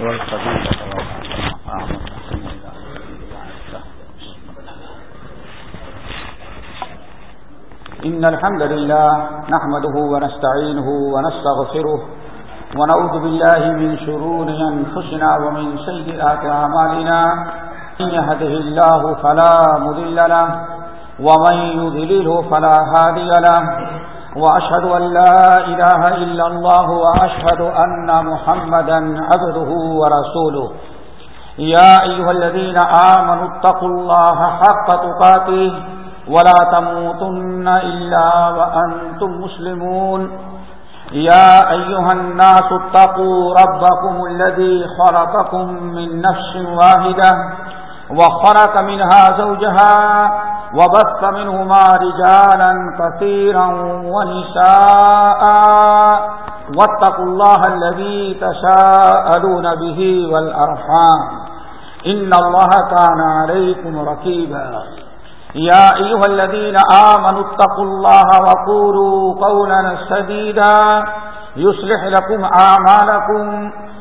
إن الحمد لله نحمده ونستعينه ونستغفره ونعوذ بالله من شرور أنفسنا ومن سيئات عمالنا من يهده الله فلا مذل له ومن يذلله فلا هادي له وأشهد أن لا إله إلا الله وأشهد أن محمدا عبده ورسوله. يا أيها الذين آمنوا اتقوا الله حق تقاته ولا تموتن إلا وأنتم مسلمون. يا أيها الناس اتقوا ربكم الذي خلقكم من نفس واحدة وخلق منها زوجها وبث منهما رجالا كثيرا ونساء. واتقوا الله الذي تساءلون به والأرحام. إن الله كان عليكم ركيبا يا أيها الذين آمنوا اتقوا الله وقولوا قولا سديدا. يصلح لكم أعمالكم.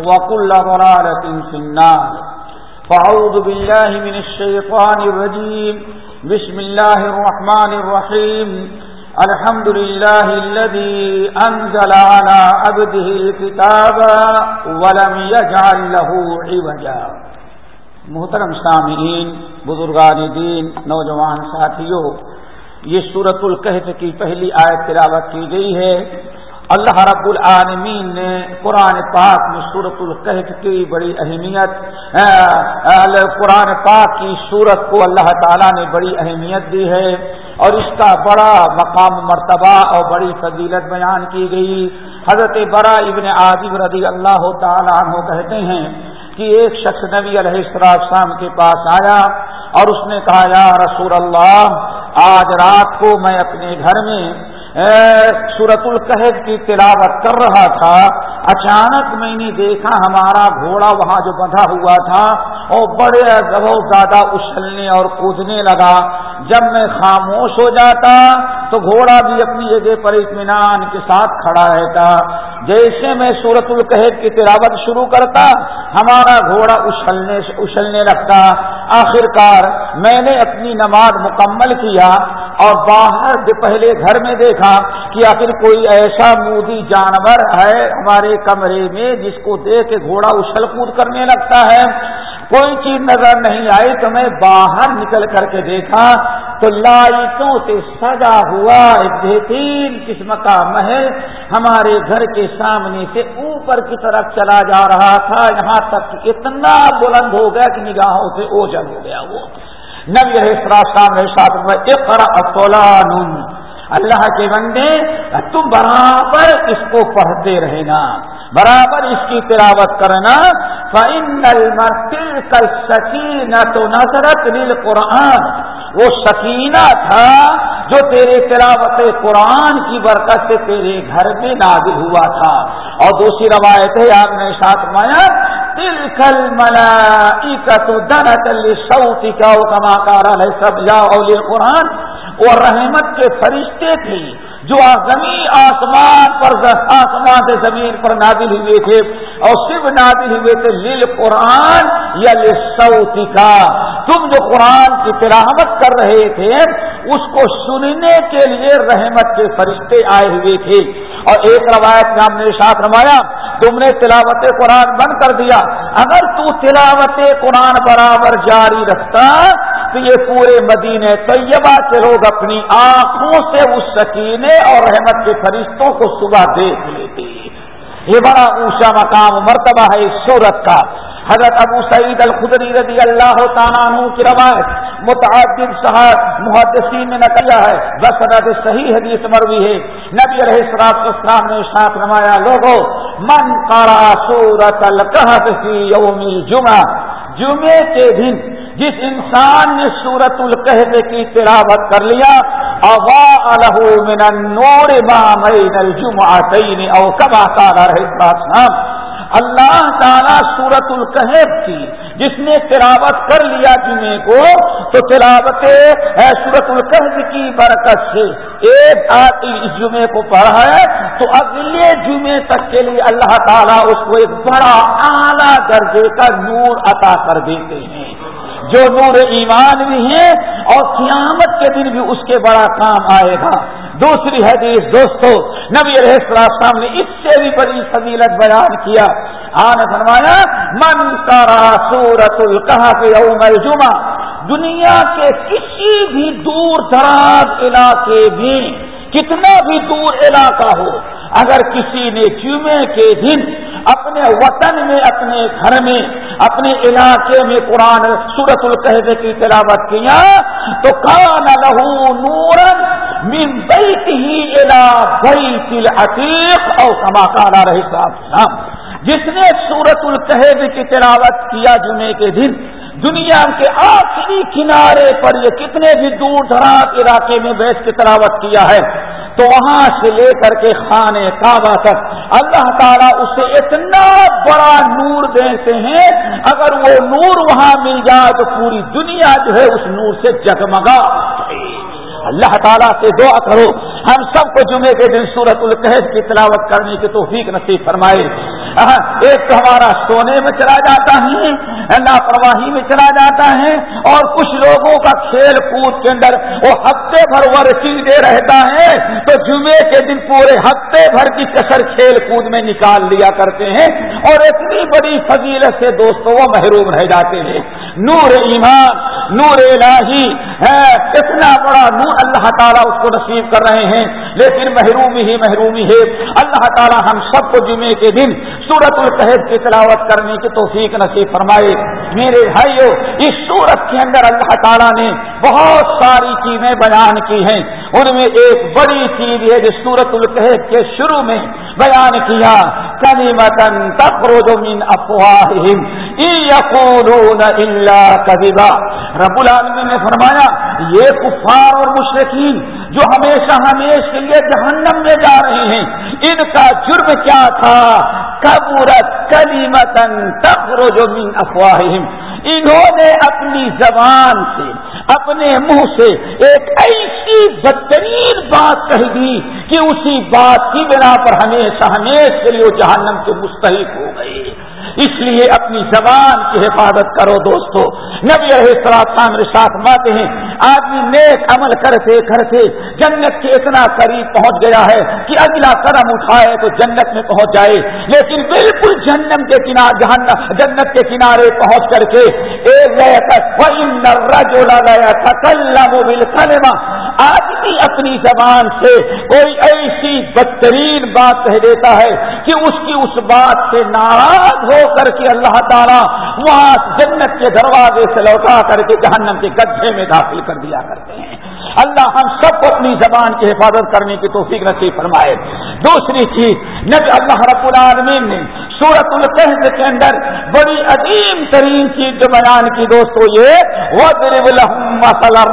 وكل ضلالة في النار. فعوذ بالله من الشيطان الرجيم. بسم الله الرحمن الرحيم. الحمد لله الذي أنزل على عبده الكتاب ولم يجعل له عوجا. محترم سامعین، بزرگان دین، نوجوان ساتھیوں، یہ سورت القحط کی پہلی آیت تلاوت کی گئی ہے۔ اللہ رب العالمین نے قرآن پاک میں سورت القحط کی بڑی اہمیت قرآن پاک کی صورت کو اللہ تعالیٰ نے بڑی اہمیت دی ہے اور اس کا بڑا مقام مرتبہ اور بڑی فضیلت بیان کی گئی۔ حضرت برا ابن عاجب رضی اللہ تعالیٰ عنہ کہتے ہیں کہ ایک شخص نبی علیہ السلام کے پاس آیا اور اس نے کہا، یا رسول اللہ، آج رات کو میں اپنے گھر میں سورت القحد کی تلاوت کر رہا تھا، اچانک میں نے دیکھا ہمارا گھوڑا وہاں جو بندھا ہوا تھا وہ بڑے بہت زیادہ اچھلنے اور کودنے لگا۔ جب میں خاموش ہو جاتا تو گھوڑا بھی اپنی جگہ پر اطمینان کے ساتھ کھڑا رہتا۔ جیسے میں سورت القحد کی تلاوت شروع کرتا، ہمارا گھوڑا اچھلنے اچھلنے لگتا۔ آخر کار میں نے اپنی نماز مکمل کیا اور باہر پہلے گھر میں دیکھا کہ آخر کوئی ایسا مودی جانور ہے ہمارے کمرے میں جس کو دیکھ کے گھوڑا اچھل کود کرنے لگتا ہے۔ کوئی چیز نظر نہیں آئی تو میں باہر نکل کر کے دیکھا تو لائٹوں سے سجا ہوا ایک بہترین قسم کا محل ہمارے گھر کے سامنے سے اوپر کی طرف چلا جا رہا تھا۔ یہاں تک اتنا بلند ہو گیا کہ نگاہوں سے اوجل ہو گیا وہ۔ نبی سامنے ساتھ میں اللہ کے بندے، تم برابر اس کو پڑھتے رہنا، برابر اس کی تلاوت کرنا۔ کل سکینہ تو نظرت نیل قرآن وہ سکینہ تھا جو تیرے تلاوت قرآن کی برکت سے تیرے گھر میں نازل ہوا تھا۔ اور دوسری روایت ہے، آپ نے ساتھ مایا دل کل ملا تو دن چلی سعودی کا کما کارا ہے سب جاؤ قرآن وہ رحمت کے فرشتے تھے جو زمین آسمان پر آسمان سے زمین پر نادل ہوئے تھے اور صرف نادل ہوئے تھے لیل قرآن یا سعودی کا تم جو قرآن کی تلاوت کر رہے تھے، اس کو سننے کے لیے رحمت کے فرشتے آئے ہوئے تھے۔ اور ایک روایت میں ہم نے ساتھ روایا تم نے تلاوت قرآن بند کر دیا۔ اگر تو تلاوت قرآن برابر جاری رکھتا تو یہ پورے مدینے طیبہ کے لوگ اپنی آنکھوں سے اس سکینے اور رحمت کے فرشتوں کو صبح دیکھ لیتے یہ بڑا اونچا مقام مرتبہ ہے اس صورت کا۔ حضرت ابو سعید الخدری رضی اللہ تعالیٰ عنہ کی روایت متعدد صاحب محدثین نے نقلیا ہے۔ بس صحیح حدیث مروی ہے۔ نبی علیہ السلام اسلام نے ساتھ نمایا لوگوں من قرا سورت القحف فی یوم الجمعہ جمعے کے دن جس انسان نے سورت القحب کی تلاوت کر لیا ابا الح من نور بین الجمعتین او کما قال رہے اللہ تعالیٰ سورت القحب کی جس نے تلاوت کر لیا جمعے کو، تو تلاوت سورت القحب کی برکت سے۔ ایک اس جمعے کو پڑھا ہے، تو اگلے جمعے تک کے لیے اللہ تعالیٰ اس کو ایک بڑا اعلیٰ درجے کا نور عطا کر دیتے ہیں۔ جو نور ایمان بھی ہے اور قیامت کے دن بھی اس کے بڑا کام آئے گا۔ دوسری حدیث، دوستو، نبی علیہ السلام نے اس سے بھی بڑی فضیلت بیان کیا۔ آن فرمایا، من کرا سورت القحف یوم الجمعہ دنیا کے کسی بھی دور دراز علاقے میں، کتنا بھی دور علاقہ ہو، اگر کسی نے جمعے کے دن اپنے وطن میں، اپنے گھر میں اپنے علاقے میں قرآن سورت القحبے کی تلاوت کیا تو کان لہو نورن من بیت ہی الا بیت العتیق اور سما کانا رہی صاحب جس نے سورت القحب کی تلاوت کیا جمعے کے دن، دنیا کے آخری کنارے پر یہ کتنے بھی دور دراز علاقے میں بیٹھ کے تلاوت کیا ہے تو وہاں سے لے کر کے خانے کعبہ تک۔ اللہ تعالیٰ اسے اتنا بڑا نور دیتے ہیں، اگر وہ نور وہاں مل جائے تو پوری دنیا جو ہے اس نور سے جگمگا۔ اللہ تعالیٰ سے دعا کرو۔ ہم سب کو جمعے کے دن سورت القحد کی تلاوت کرنے کی توفیق نصیب فرمائے۔ ایک تو ہمارا سونے میں چلا جاتا ہے، لاپرواہی میں چلا جاتا ہے اور کچھ لوگوں کا کھیل کود کے اندر وہ ہفتے بھر ورکنگ دے رہتا ہے۔ تو جمعے کے دن پورے ہفتے بھر کی کثر کھیل کود میں نکال لیا کرتے ہیں اور اتنی بڑی فضیلت سے دوستوں وہ محروم رہ جاتے ہیں۔ نور ایمان، نور الہی اتنا بڑا نور اللہ تعالیٰ اس کو نصیب کر رہے ہیں۔ لیکن محرومی ہی محرومی ہے۔ اللہ تعالیٰ ہم سب کو جمعے کے دن سورت القحد کی تلاوت کرنے کی توفیق نصیب فرمائے۔ میرے بھائیو، اس سورت کے اندر اللہ تعالیٰ نے بہت ساری چیزیں بیان کی ہیں۔ ان میں ایک بڑی چیز ہے جو سورت القحد کے شروع میں بیان کیا کبھی متن تخروج من افواہم یقولون الا کذبا۔ رب العالمین نے فرمایا یہ کفار اور مشرقین جو ہمیشہ ہمیشہ کے لیے جہنم میں جا رہے ہیں، ان کا جرم کیا تھا؟ کبورت کلی متن تخروج من افواہم انہوں نے اپنی زبان سے، اپنے منہ سے ایک ایسی بدترین بات کہہ دی کہ اسی بات کی بنا پر ہمیشہ ہمیشہ کے لیے جہنم کے مستحق ہو گئے۔ اس لیے اپنی زبان کی حفاظت کرو دوستو۔ نبی السلام ساتھ ماتے ہیں۔ آدمی نیک عمل کرتے کرتے جنت کے اتنا قریب پہنچ گیا ہے کہ اگلا قدم اٹھائے تو جنت میں پہنچ جائے۔ لیکن بالکل جنم کے کنارے جنت کے کنارے پہنچ کر کے آدمی اپنی زبان سے کوئی ایسی بدترین بات کہہ دیتا ہے کہ اس کی اس بات سے ناراض ہو کر کے اللہ تعالیٰ وہاں جنت کے دروازے سے لوٹا کر کے جہنم کے گڈھے میں داخل کر دیا کرتے ہیں۔ اللہ ہم سب کو اپنی زبان کی حفاظت کرنے کی توفیق نصیب فرمائے۔ دوسری چیز، نبی اللہ رب العالمین نے سورت القحد کے اندر بڑی عظیم ترین چیز جو بیان کی دوستو یہ وہ مثلا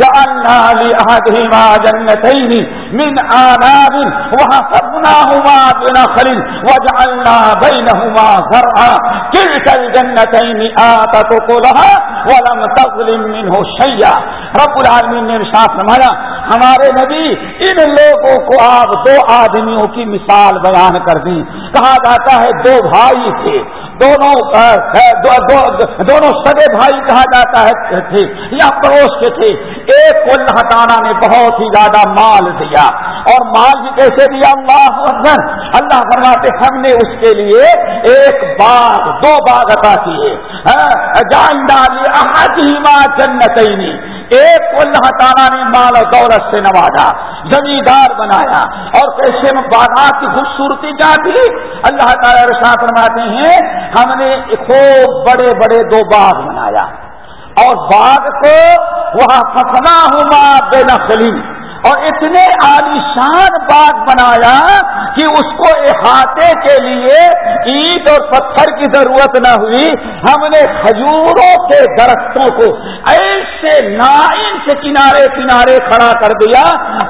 جعلنا لأحدهما جنتين من آناب وحفظناهما بنخل وجعلنا بينهما زرعا. تلك الجنتين آتت قلها ولم تظلم منه شيئا. رب العالمین نے ارشاد فرمایا، ہمارے نبی ان لوگوں کو آپ دو آدمیوں کی مثال بیان کر دی کہا جاتا ہے دو بھائی تھے۔ دونوں دونوں سگے بھائی کہا جاتا ہے تھے یا پڑوس کے تھے ایک کو اللہ تعالیٰ نے بہت ہی زیادہ مال دیا۔ اور مال بھی کیسے دیا؟ اللہ اکبر۔ اللہ فرماتے ہم نے اس کے لیے ایک باغ دو باغ عطا کیے۔ ہاں، جان ڈالی ماں جنت ایک کو اللہ تعالیٰ نے مال و دولت سے نوازا۔ زمیندار بنایا اور کیسے باغات کی خوبصورتی کیا تھی اللہ تعالیٰ رشاہ فرماتے ہیں، ہم نے خوب بڑے بڑے دو باغ بنایا اور باغ کو وہاں فسنا ہوا بے نقلی اور اتنے عالیشان باغ بنایا کہ اس کو احاطے کے لیے اینٹ اور پتھر کی ضرورت نہ ہوئی۔ ہم نے کھجوروں کے درختوں کو ایسے نائن سے کنارے کنارے کھڑا کر دیا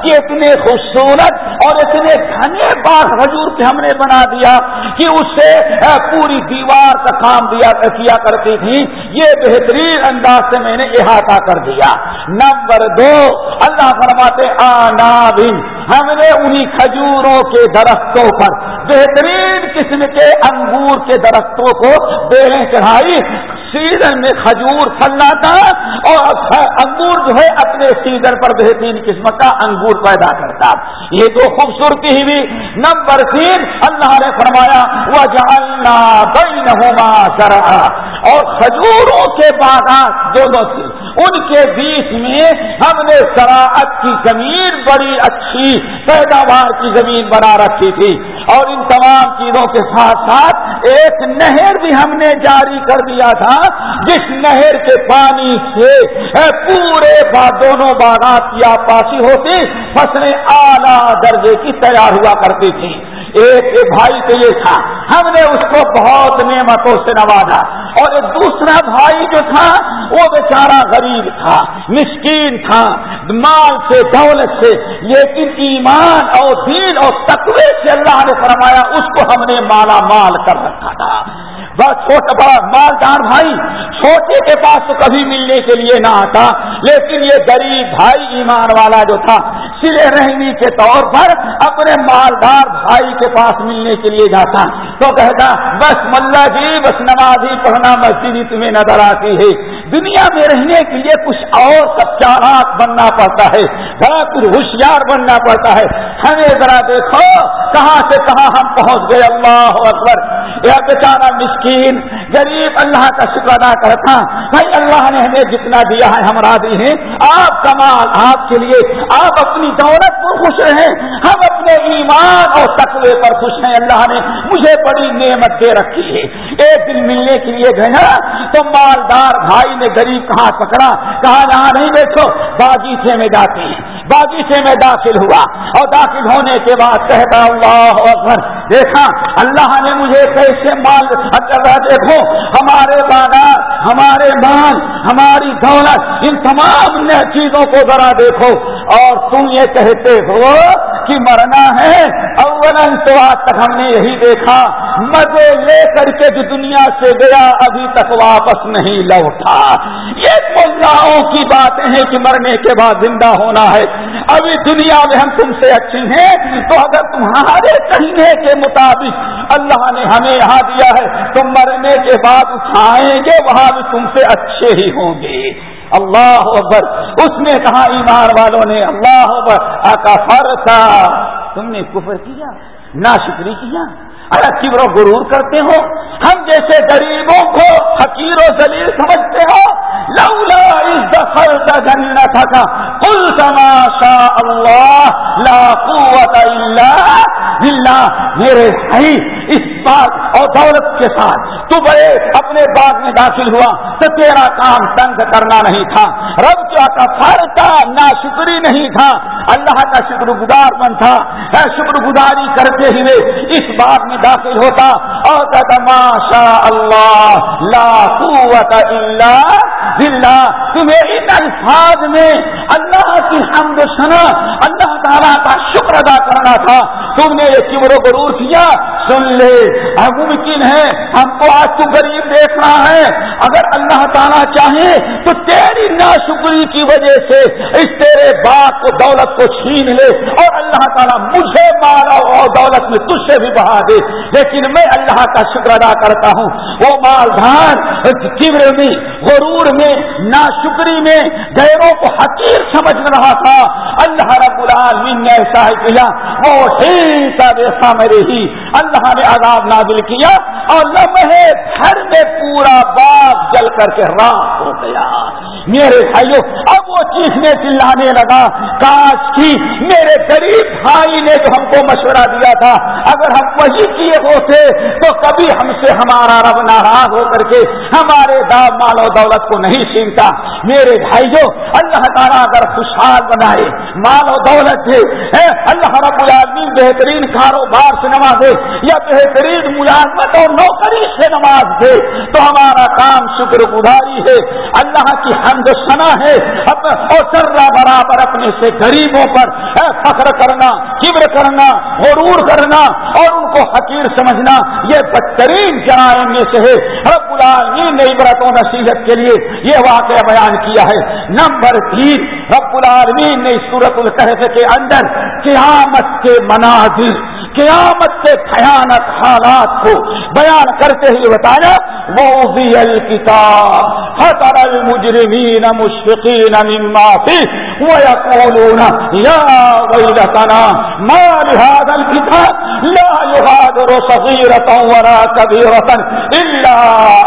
کہ اتنے خوبصورت اور اتنے گھنے باغ کھجور کے ہم نے بنا دیا کہ اس سے پوری دیوار کا کام دیا، کیا کرتی تھی۔ یہ بہترین انداز سے میں نے احاطہ کر دیا۔ نمبر دو، اللہ فرماتے آنا بھی ہم نے انہی کھجوروں کے درختوں پر، بہترین قسم کے انگور کے درختوں کو بیلیں چڑھائی، سیزن میں کھجور پھلنا تھا اور انگور جو ہے اپنے سیزن پر بہترین قسم کا انگور پیدا کرتا۔ یہ تو خوبصورتی ہی بھی نمبر تین، اللہ نے فرمایا وہ جاننا بئی نہ اور کھجوروں کے باغات دونوں ان کے بیچ میں ہم نے زراعت کی زمین بڑی اچھی، پیداوار کی زمین بنا رکھی تھی۔ اور ان تمام چیزوں کے ساتھ ساتھ ایک نہر بھی ہم نے جاری کر دیا تھا، جس نہر کے پانی سے پورے دونوں باغات کی آپاسی ہوتی، فصلیں اعلیٰ درجے کی تیار ہوا کرتی تھی ایک بھائی تو یہ تھا۔ ہم نے اس کو بہت نعمتوں سے نوازا۔ اور ایک دوسرا بھائی جو تھا، وہ بیچارہ غریب تھا، مسکین تھا، مال سے، دولت سے۔ لیکن ایمان اور دین اور تقوی سے اللہ نے فرمایا، اس کو ہم نے مالا مال کر رکھا تھا۔ بس چھوٹا بڑا مالدار بھائی چھوٹے کے پاس تو کبھی ملنے کے لیے نہ آتا، لیکن یہ غریب بھائی ایمان والا جو تھا سلے رحمی کے طور پر اپنے مالدار بھائی کے پاس ملنے کے لیے جاتا۔ تو کہتا، بس ملا جی بس نمازی پڑھنا مسجد ہی تمہیں نظر آتی ہے۔ دنیا میں رہنے کے لیے کچھ اور سچا بننا پڑتا ہے ذرا کچھ ہوشیار بننا پڑتا ہے۔ ہمیں ذرا دیکھو، کہاں سے کہاں ہم پہنچ گئے۔ اللہ اکبر۔ یہ بیچارہ مسکین، غریب، اللہ کا شکر ادا کرتا۔ بھائی، اللہ نے ہمیں جتنا دیا ہے، ہم راضی ہیں۔ آپ کمال آپ کے لیے، آپ اپنی دولت پر خوش رہیں۔ ہم اپنے ایمان اور تقوی پر خوش ہیں۔ اللہ نے مجھے بڑی نعمت دے رکھی ہے۔ ایک دن ملنے کے لیے گئے نا تو مالدار بھائی نے غریب کہاں پکڑا؟ کہا یہاں نہیں بیٹھو، باغیچے میں جاتے ہیں۔ باغیچے میں داخل ہوا۔ اور داخل ہونے کے بعد کہتا اللہ اکبر، دیکھا، اللہ نے مجھے کیسے مال اچھا، دیکھو، ہمارے باغات ہمارے مال ہماری دولت، ان تمام چیزوں کو ذرا دیکھو۔ اور تم یہ کہتے ہو کہ مرنا ہے۔ اول تو آج تک ہم نے یہی دیکھا۔ مزے لے کر کے جو دنیا سے گیا، ابھی تک واپس نہیں لوٹا۔ یہ ملاؤں کی باتیں ہیں کہ مرنے کے بعد زندہ ہونا ہے۔ ابھی دنیا میں ہم تم سے اچھی ہیں۔ تو اگر تمہارے کہنے کے مطابق اللہ نے ہمیں یہاں دیا ہے، تو مرنے کے بعد اٹھائیں گے وہاں بھی تم سے اچھے ہی ہوں گے۔ اللہ اکبر۔ اس نے کہا ایمان والوں نے، اللہ اکبر۔ تھا۔ تم نے کفر کیا نا شکری کیا؟ ارے کبر و غرور کرتے ہو، ہم جیسے غریبوں کو حقیر و ذلیل سمجھتے ہو۔ لولا اس دفل کا تھا کل تماشا اللہ، لا قوت الا میرے صحیح اس باغ اور دولت کے ساتھ تو بڑے اپنے باغ میں داخل ہوا تو تیرا کام تنگ کرنا نہیں تھا۔ رب کیا کا فرتا نہ شکری نہیں تھا۔ اللہ کا شکر گزار بن تھا۔ شکر گزاری کرتے ہوئے اس باغ میں داخل ہوتا۔ اور کہتا ماشا اللہ لا قوت الا باللہ۔ تمہیں ان الفاظ میں اللہ کی حمد سنا اللہ تعالیٰ کا شکر ادا کرنا تھا۔ تم نے یہ کمر و غرور کیا۔ سن لے اب ممکن ہے ہم کو آج تو غریب دیکھ رہا ہے اگر اللہ تعالیٰ چاہے تو تیری ناشکری کی وجہ سے اس تیرے باپ کو، دولت کو چھین لے۔ اور اللہ تعالیٰ مجھے مارا اور دولت میں تجھ سے بھی بہا دے۔ لیکن میں اللہ کا شکر ادا کرتا ہوں۔ وہ مالدان کبر میں، غرور میں، ناشکری میں، غیروں کو حقیر سمجھ رہا تھا۔ اللہ رب العالمین نے ایسا کیا۔ وہ ریسا میرے ہی اللہ نے عذاب نازل کیا اور لمحے گھر میں پورا باغ جل کر کے راک ہو گیا۔ میرے بھائیوں اب وہ چیخنے چلانے لگا، کاش کی میرے غریب بھائی نے جو ہم کو مشورہ دیا تھا، اگر ہم وہی کیے ہوتے تو کبھی ہم سے ہمارا رب ناراض ہو کر کے ہمارے دام مال و دولت کو نہیں چھینتا۔ میرے بھائیوں اللہ تعالیٰ اگر خوشحال بنائے، مال و دولت سے اللہ رب العالمین، بہترین کاروبار سے نوازے یا بہترین ملازمت اور نوکری سے نماز دے۔ تو ہمارا کام شکر گزاری ہے۔ اللہ کی حمد سنا ہے۔ اور سرا برابر اپنے سے غریبوں پر فخر کرنا، کبر کرنا، غرور کرنا اور ان کو حقیر سمجھنا، یہ بدترین جرائم میں سے ہے۔ رب العالمین نے عبرت و نصیحت کے لیے یہ واقعہ بیان کیا ہے۔ نمبر تین رب العالمین نے سورت القحف کے اندر قیامت کے مناظر قیامت کے بھیانک حالات کو بیان کرتے ہوئے بتایا وہ الکتاب حضر المجرمین مشفقین مما فی ويقولون، يا ويلتنا، ما لهذا الكتاب؟ لا يغادر صغيرة ولا كبيرة إلا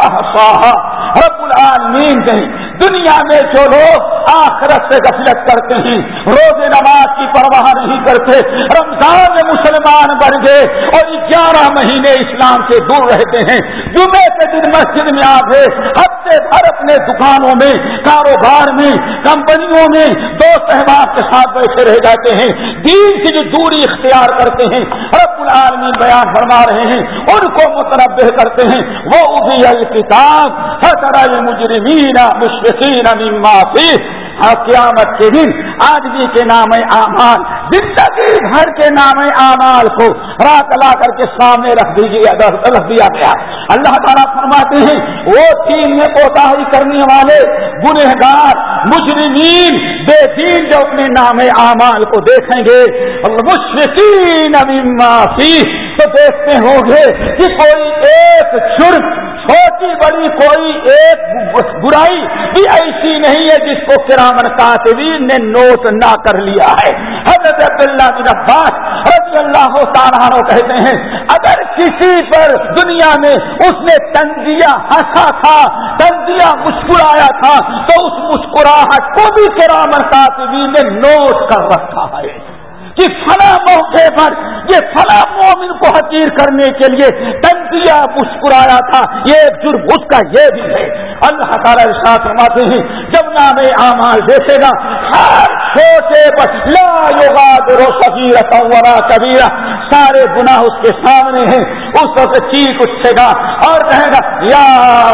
أحصاها رب العالمین کہیں دنیا میں جو لوگ آخرت سے غفلت کرتے ہیں، روز نماز کی پرواہ نہیں کرتے، رمضان میں مسلمان بن گئے اور گیارہ مہینے اسلام سے دور رہتے ہیں۔ جمعے کے دن مسجد میں آ گئے، ہفتے بھر اپنے دکانوں میں، کاروبار میں، کمپنیوں میں دوست احباب کے ساتھ بیٹھے رہ جاتے ہیں۔ دین کی جو دوری اختیار کرتے ہیں، رب العالمین بیان فرما رہے ہیں، ان کو متنوع کرتے ہیں۔ وہ ابھی الکتاب المجرمین مشرقین مما فيه. قیامت کے دن آدمی کے نام اعمال زندگی بھر کے نام اعمال کو رات لا کر کے سامنے رکھ دیجیے، رکھ دیا گیا۔ اللہ تعالیٰ فرماتے ہیں، وہ تین میں کوتا کرنے والے، گنہگار، مجرمین، بے دین جو اپنے نام اعمال کو دیکھیں گے۔ مشرقین معافی تو دیکھتے ہوں گے کہ کوئی ایک شرک چھوٹی بڑی کوئی ایک برائی بھی ایسی نہیں ہے جس کو کرامن کاتبین نے نوٹ نہ کر لیا ہے۔ حضرت عبداللہ بن عباس رضی اللہ تعالیٰ کہتے ہیں، اگر کسی پر دنیا میں اس نے تنزیہ ہنسا تھا، تنزیہ مسکرایا تھا، تو اس مسکراہٹ کو بھی کرامن کاتبین نے نوٹ کر رکھا ہے۔ کہ فلاں موقع پر، یہ فلاں مومن کو حقیر کرنے کے لیے تنزیہ مسکرایا تھا، یہ ایک جرم، اس کا یہ بھی ہے۔ اللہ تعالیٰ ساتھ رواتے ہیں، جب نام اعمال دیکھے گا، ہر چھوٹے پر لا یوگا درو سبیرتا ورا کبیرا سارے گناہ اس کے سامنے ہیں۔ اس وقت چیخ اٹھے گا اور کہے گا، یا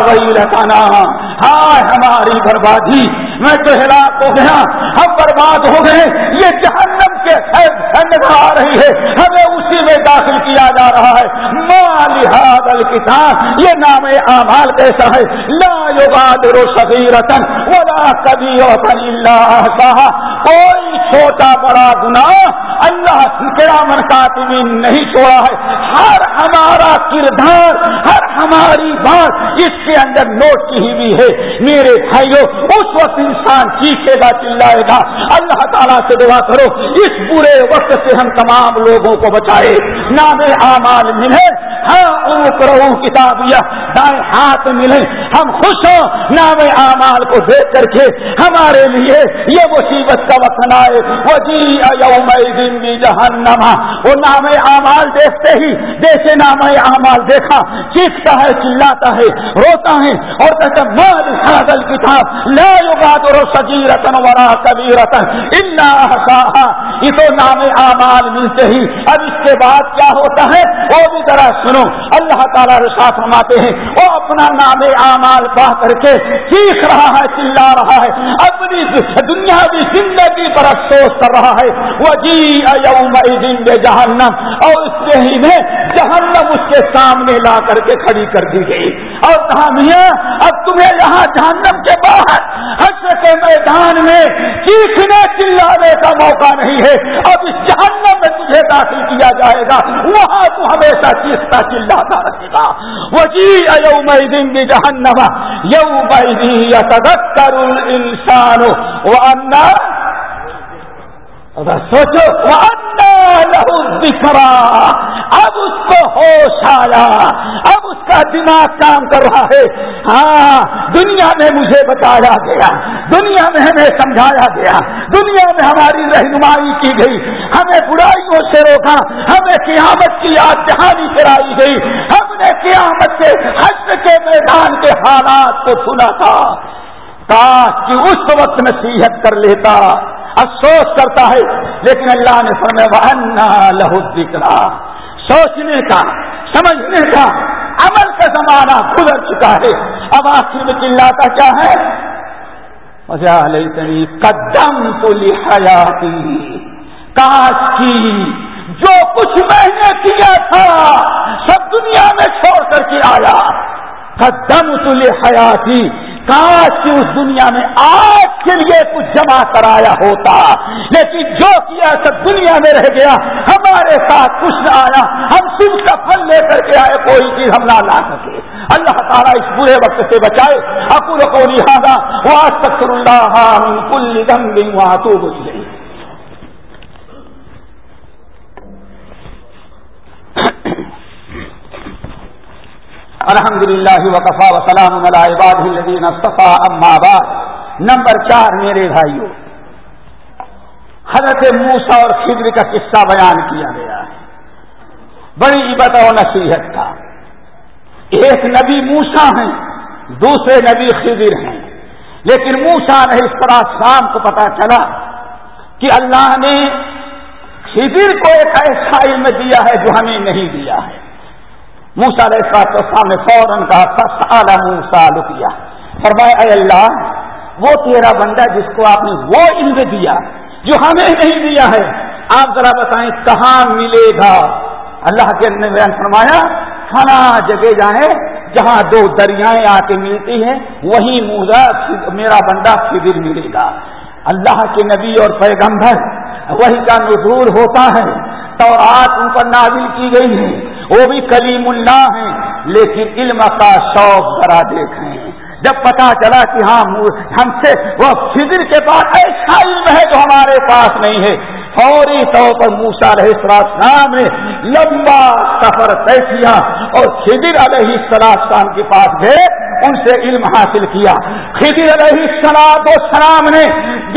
وہی رتانا ہائے ہماری بربادی، میں تو ہلاک ہو گیا، ہم برباد ہو گئے، یہ جہنم کے نظر آ رہی ہے، ہمیں اسی میں داخل کیا جا رہا ہے ماں لہٰذ کتاب یہ نام اعمال کیسا ہے، لا یوگادر صغیرتن ولا کبیرتن اللہ کوئی چھوٹا بڑا گناہ اللہ کرامن کاتمین نہیں چھوڑا ہے۔ ہر ہمارا کردار، ہر ہماری بات اس کے اندر نوٹ کی ہوئی ہے۔ میرے بھائیوں اس وقت انسان چیخے گا، چلائے گا۔ اللہ تعالیٰ سے دعا کرو، اس برے وقت سے ہم تمام لوگوں کو بچائے۔ نام اعمال ملے۔ ہاں کرو کتابیہ دائیں ہاتھ ملے ہم خوش ہوں، نام اعمال کو دیکھ کر کے ہمارے لیے یہ مصیبت کا وقت آئے۔ وہ جی بھی جہنما وہ نام اعمال دیکھتے ہی جیسے نام اعمال دیکھا۔ چیختا ہے، چلاتا ہے، روتا ہے۔ اور کہتا مال حاضل کتاب لا یغادر صغیرتن ولا کبیرتن الا یہ تو نام اعمال ملتے ہی۔ اب اس کے بعد کیا ہوتا ہے؟ وہ بھی ذرا سنو۔ اللہ تعالیٰ رشاط فرماتے ہیں، وہ اپنا نام اعمال پڑھ کر کے چیخ رہا ہے، چلا رہا ہے، اپنی دنیا کی زندگی پر افسوس کر رہا ہے۔ وہ جی جہنم، اور اس کے ہی میں جہنم اس کے سامنے لا کر کے کھڑی کر دی گئی۔ اور کہا، میاں، اب تمہیں یہاں جہنم کے باہر حشر کے میدان میں چیخنے چلانے کا موقع نہیں ہے۔ اب اس جہنم داخل کیا جائے گا، وہاں تو ہمیشہ چیختا چلاتا رہے گا۔ وہ جی یوم دن بھی جہنم یوم یتذکر وہ وان سوچو لہو دکھرا اب اس کو ہوش آیا۔ اب اس کا دماغ کام کر رہا ہے۔ ہاں دنیا میں مجھے بتایا گیا۔ دنیا میں ہمیں سمجھایا گیا۔ دنیا میں ہماری رہنمائی کی گئی۔ ہمیں برائیوں سے روکا۔ ہمیں قیامت کی یاد دہانی کرائی گئی۔ ہم نے قیامت کے حج کے میدان کے حالات کو سنا تھا۔ کاش کہ اس وقت نصیحت کر لیتا۔ افسوس کرتا ہے، لیکن اللہ نے فرمایا لہو دکھا سوچنے کا، سمجھنے کا عمل کا زمانہ گزر چکا ہے۔ اب آخر میں چلاتا کیا ہے؟ مزہ لئی قدم تو لحیاتی کاش کی جو کچھ میں نے کیا تھا، سب دنیا میں چھوڑ کر کے آیا۔ قدم تو لحیاتی کاش کہ اس دنیا میں آج کے لیے کچھ جمع کرایا ہوتا۔ لیکن جو کیا سب دنیا میں رہ گیا، ہمارے ساتھ کچھ نہ آیا۔ ہم سب کا پھل لے کر کے آئے، کوئی چیز ہم نہ لا سکے۔ اللہ تعالیٰ اس برے وقت سے بچائے۔ اکور کو لہٰذا وہاں سکر اللہ کل دم گئی وہاں تو گئی الحمد للہ وقفا وسلام الدین صفا بعد. نمبر چار میرے بھائیوں، حضرت موسا اور خدر کا قصہ بیان کیا گیا ہے۔ بڑی عبت و نصیحت کا ایک نبی موسا ہیں، دوسرے نبی خضر ہیں۔ لیکن موسا نے اس طرح شام کو پتا چلا کہ اللہ نے خضر کو ایک ایسا علم دیا ہے جو ہمیں نہیں دیا ہے۔ موسا علیہ السلام نے فوراً کہا موسا لکیا فرمایا، اے اللہ، وہ تیرا بندہ جس کو آپ نے وہ علم دیا جو ہمیں نہیں دیا ہے۔ آپ ذرا بتائیں، کہاں ملے گا؟ اللہ کے نے فرمایا کھانا جگہ جائیں جہاں دو دریائیں آ کے ملتی ہیں، وہی موزا میرا بندہ فضر ملے گا۔ اللہ کے نبی اور پیغمبر، وہی کا نظور ہوتا ہے تو آج ان پر نازل کی گئی ہے۔ وہ بھی کلیم اللہ ہیں، لیکن علم کا شوق ذرا دیکھیں جب پتا چلا کہ ہاں ہم سے وہ فضر کے پاس ایسا علم ہے جو ہمارے پاس نہیں ہے۔ فوری طور پر موسا رہے سلام نے لمبا سفر طے کیا اور خدر علیہ السلام کے پاس گئے، ان سے علم حاصل کیا۔ خدر علیہ السلام و سلام نے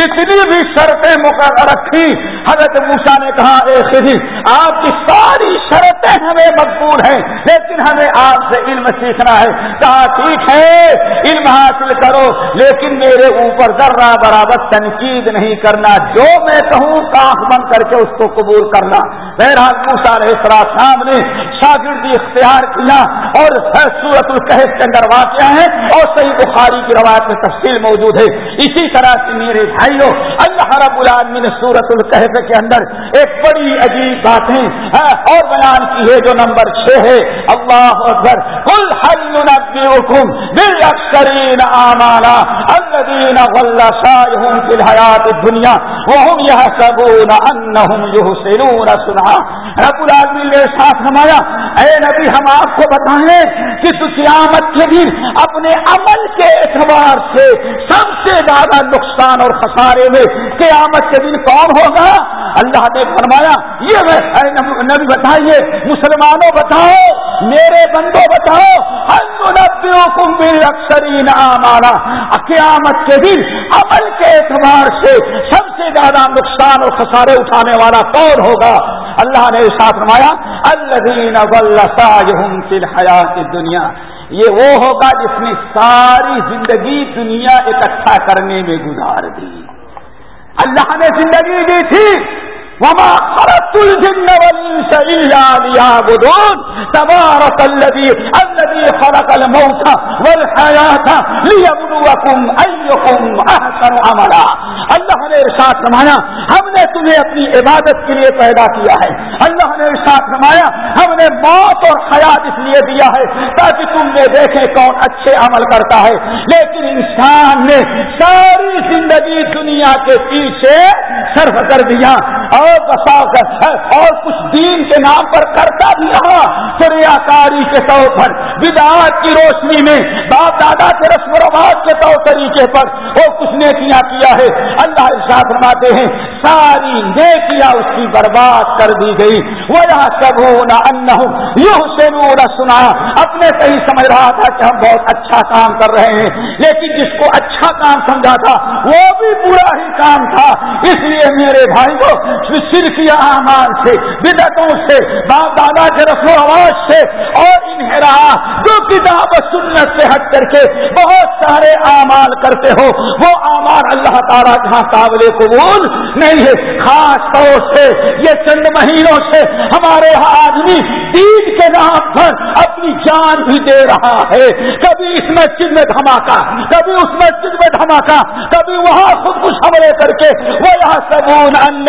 جتنی بھی شرطیں مقرر رکھی، حضرت موسا نے کہا، اے خدر آپ کی ساری شرطیں ہمیں مقبول ہیں، لیکن ہمیں آپ سے علم سیکھنا ہے۔ کہا، ٹھیک ہے، علم حاصل کرو، لیکن میرے اوپر ذرہ برابر تنقید نہیں کرنا۔ جو میں کہوں کاف بند کر کے اس کو قبول کرنا۔ بہرحال موسا رہے سلام نے شاگردی اختیار کیا اور سورت القحط کے اندر واقعہ ہے اور صحیح بخاری کی روایت میں تفصیل موجود ہے۔ اسی طرح سے میرے بھائیوں اللہ رب العالمین نے سورت القحط کے اندر ایک بڑی عجیب باتیں ہاں، اور بیان کی ہے جو نمبر چھ ہے۔ اللہ اکبر کل حکم دل اکثرین آمانا الذین غل سائهم فی الحیات الدنیا وهم يحسبون انهم يحسنون سنا رب العالمین نے ساتھ نمایا اے نبی، ہم آپ کو بتائیں کہ قیامت کے دن اپنے عمل کے اعتبار سے سب سے زیادہ نقصان اور خسارے میں قیامت کے دن کون ہوگا۔ اللہ نے فرمایا، یہ نبی بتائیے، مسلمانوں بتاؤ، میرے بندوں بتاؤ اکثرین مارا قیامت کے دن عمل کے اعتبار سے سب سے زیادہ نقصان اور خسارے اٹھانے والا کون ہوگا؟ اللہ نے ساتھ فرمایا الدین فی الحیات دنیا یہ وہ ہوگا جس نے ساری زندگی دنیا اکٹھا کرنے میں گزار دی۔ اللہ نے زندگی دی تھی۔ وما خرجت الجن والانس الا ليعبدون۔ تبارك الذي الذي خلق الموت والحياه ليبلوكم ايكم احسن عملا۔ اللہ نے ارشاد فرمایا، ہم نے تمہیں اپنی عبادت کے لیے پیدا کیا ہے۔ اللہ ارشاد فرمایا، ہم نے موت اور حیات اس لیے دیا ہے تاکہ تم نے دیکھے کون اچھے عمل کرتا ہے۔ لیکن انسان نے ساری زندگی دنیا کے پیچھے صرف کر دیا اور بسا اور کچھ دین کے نام پر کرتا بھی رہا سریا کاری کے طور پر، بدعات کی روشنی میں باپ دادا کے رسم و رواج کے طور طریقے پر، وہ کچھ نیکیاں کیا ہے؟ اللہ ارشاد فرماتے ہیں، ساری نیکیاں اس کی برباد کر دی گئی۔ وہ یہاں سب ہونا یوں سے سنا۔ اپنے صحیح سمجھ رہا تھا کہ ہم بہت اچھا کام کر رہے ہیں، لیکن جس کو اچھا کام سمجھا تھا، وہ بھی برا ہی کام تھا۔ اس لیے لیے میرے بھائی کو سرکیا احمان سے بدتوں سے باپ دادا کے رسم و آواز سے اور انہرا جو کتاب سنت سے ہٹ کر کے بہت سارے اعمال کرتے ہو، وہ اعمال اللہ تعالیٰ جہاں قابل قبول نہیں ہے۔ خاص طور سے یہ چند مہینوں سے ہمارے یہاں آدمی دین کے نام پر اپنی جان بھی دے رہا ہے۔ کبھی اس مسجد میں دھماکہ، کبھی اس مسجد میں دھماکہ، کبھی وہاں خود کچھ حملے کر کے وہ یہاں سبون ان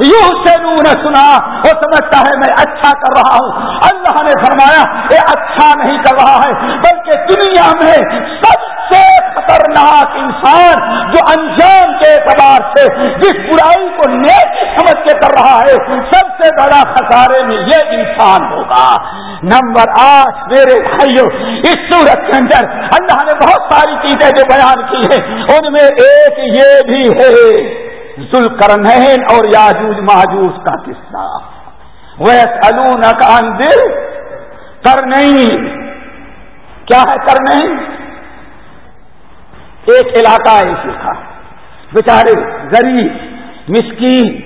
یوں سے سنا۔ وہ سمجھتا ہے میں اچھا کر رہا ہوں۔ اللہ نے فرمایا یہ اچھا نہیں کر رہا ہے، بلکہ دنیا میں سب سے خطرناک انسان جو انجام کے اعتبار سے جس برائی کو نیک سمجھ کے کر رہا ہے، سب سے بڑا خسارے میں یہ انسان ہوگا۔ نمبر آٹھ، میرے بھائیوں اس صورت کے اندر اللہ نے بہت ساری چیزیں جو بیان کی ہیں، ان میں ایک یہ بھی ہے۔ ذل اور یاجوج ماجوج کا قصہ۔ وہ سلون کا دل کر نہیں۔ کیا ہے کر نہیں؟ ایک علاقہ ایسے تھا بیچارے، غریب، مسکین،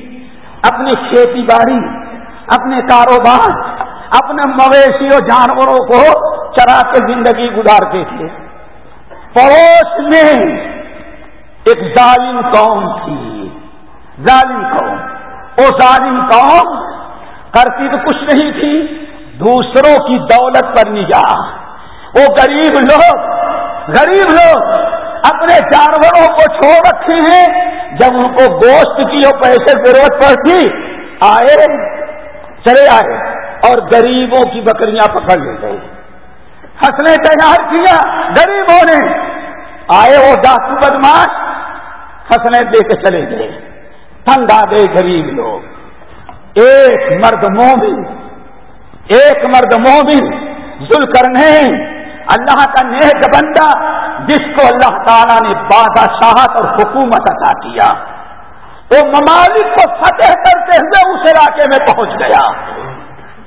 اپنی کھیتی باڑی، اپنے کاروبار، اپنے مویشی اور جانوروں کو چرا کے زندگی گزارتے تھے۔ پڑوس میں ایک ظالم قوم تھی۔ ظالم قوم۔ وہ ظالم قوم کرتی تو کچھ نہیں تھی، دوسروں کی دولت پر نگاہ۔ وہ غریب لوگ غریب لوگ اپنے جانوروں کو چھوڑ رکھے ہیں۔ جب ان کو گوشت کی اور پیسے ضرورت پڑتی، آئے، چلے آئے اور غریبوں کی بکریاں پکڑ لے گئے۔ فصلیں تیار کیا غریبوں نے۔ آئے وہ ڈاکو بدماش فصلیں دے کے چلے گئے۔ ٹھنڈا دے غریب لوگ۔ ایک مرد مومن، ایک مرد مومن ذل کرنے اللہ کا نیک بندہ جس کو اللہ تعالیٰ نے بادشاہت اور حکومت عطا کیا۔ وہ ممالک کو فتح کرتے ہوئے اس علاقے میں پہنچ گیا۔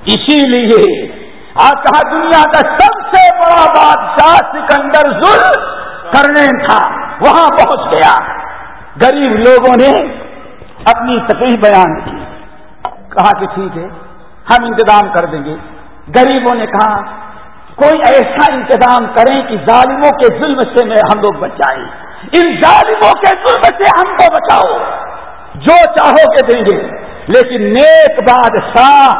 اسی لیے آج کہا دنیا کا سب سے بڑا بادشاہ سکندر ظلم کرنے تھا، وہاں پہنچ گیا۔ غریب لوگوں نے اپنی تکلیف بیان کی، کہا کہ ٹھیک ہے، ہم انتظام کر دیں گے۔ غریبوں نے کہا، کوئی ایسا انتظام کریں کہ ظالموں کے ظلم سے میں ہم لوگ بچائیں ان ظالموں کے ظلم سے ہم کو بچاؤ۔ جو چاہو کے دیں گے۔ لیکن نیک بادشاہ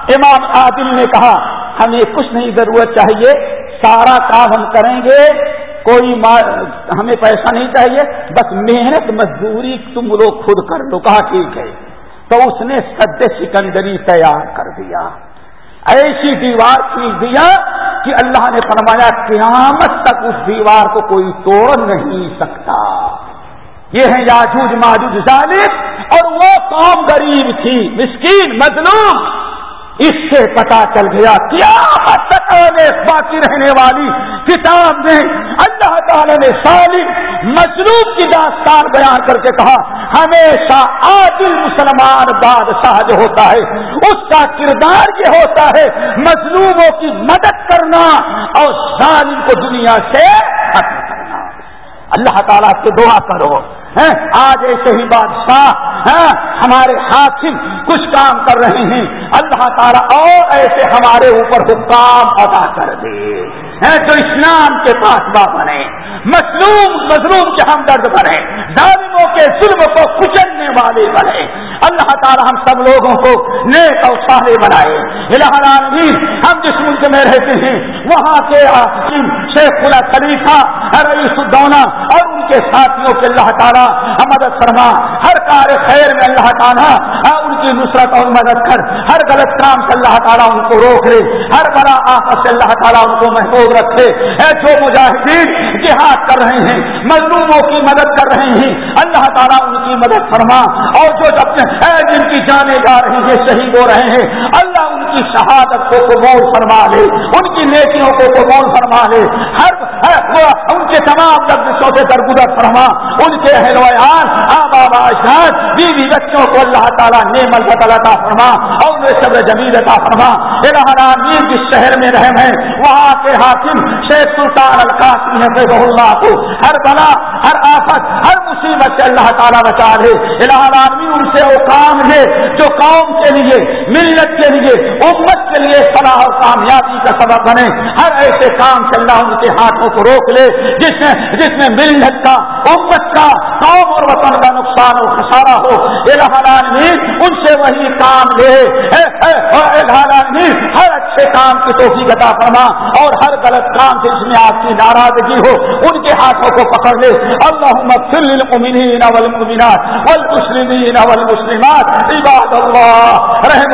امام عادل نے کہا، ہمیں کچھ نہیں ضرورت چاہیے، سارا کام ہم کریں گے۔ کوئی ہمیں پیسہ نہیں چاہیے، بس محنت مزدوری تم لوگ خود کر لو، کہا ٹھیک ہے۔ تو اس نے سد سکندری تیار کر دیا۔ ایسی دیوار کھینچ دیا کہ اللہ نے فرمایا، قیامت تک اس دیوار کو کوئی توڑ نہیں سکتا۔ یہ ہے یاجوج ماجوج ظالم اور وہ قوم غریب تھی، مسکین، مظلوم۔ اس سے پتا چل گیا کیا تک باقی رہنے والی کتاب میں اللہ تعالی نے سالم مظلوم کی داستان بیان کر کے کہا، ہمیشہ عادل مسلمان بادشاہ جو ہوتا ہے، اس کا کردار یہ ہوتا ہے مظلوموں کی مدد کرنا اور ظالم کو دنیا سے ختم کرنا۔ اللہ تعالیٰ سے دعا کرو۔ آج ایسے ہی بادشاہ ہمارے حاکم کچھ کام کر رہے ہیں۔ اللہ تعالیٰ اور ایسے ہمارے اوپر حکام ادا کر دے۔ جو اسلام کے پاس بنے مظلوم مظلوم کے ہمدرد بنے ظالموں کے ظلم کو کچلنے والے بنے اللہ تعالی ہم سب لوگوں کو نیک اور سارے بنائے۔ العالمین، ہم جس ملک میں رہتے ہیں، وہاں کے شیخ اللہ خلیفہ، رئیس الدونا اور ان کے ساتھیوں کے اللہ تعالیٰ مدد فرما۔ ہر کار خیر میں اللہ تعالیٰ کی نصرت اور مدد کر۔ ہر غلط کام سے اللہ تعالیٰ ان کو روک لے۔ ہر بڑا آپس سے اللہ تعالیٰ ان کو محفوظ رکھے۔ جو مجاہدین جہاد کر رہے ہیں، مظلوموں کی مدد کر رہے ہیں، اللہ تعالیٰ ان کی مدد فرما۔ اور جو اپنے جن کی جانے جا رہے ہیں، شہید ہو رہے ہیں، اللہ ان کی شہادت کو قبول فرما لے۔ ان کی نیکیوں کو قبول فرما لے۔ ہر ان کے تمام لفظوں سے درگزر فرما۔ ان کے اہل ویان آبا باشاد بیوی بچوں کو اللہ تعالیٰ نے نعمت عطا فرما اور انہیں صبر جمیل عطا فرما۔ الہرامین جس شہر میں رہے ہے وہاں کے حاکم شیخ سلطان القاسم ہے اللہ کو ہر بلا ہر آفت، ہر مصیبت سے اللہ تعالیٰ بچا لے۔ الہرامین ان سے وہ کام ہے جو قوم کے لیے ملت کے لیے، امت کے لیے صلاح اور کامیابی کا سبب بنے۔ ہر ایسے کام سے اللہ ان کے ہاتھوں کو روک لے، جس میں جس میں ملت کا، امت کا قوم اور وطن کا نقصان اور خسارا ہو۔ العالمین، ان سے وہی کام لے۔ العالمین، ہر اچھے کام کی توفیق عطا فرما۔ اور ہر غلط کام سے اس میں آپ کی ناراضگی ہو، ان کے ہاتھوں کو پکڑ لے۔ اللهم اغفر للمؤمنين والمؤمنات والمسلمين والمسلمات، عباد الله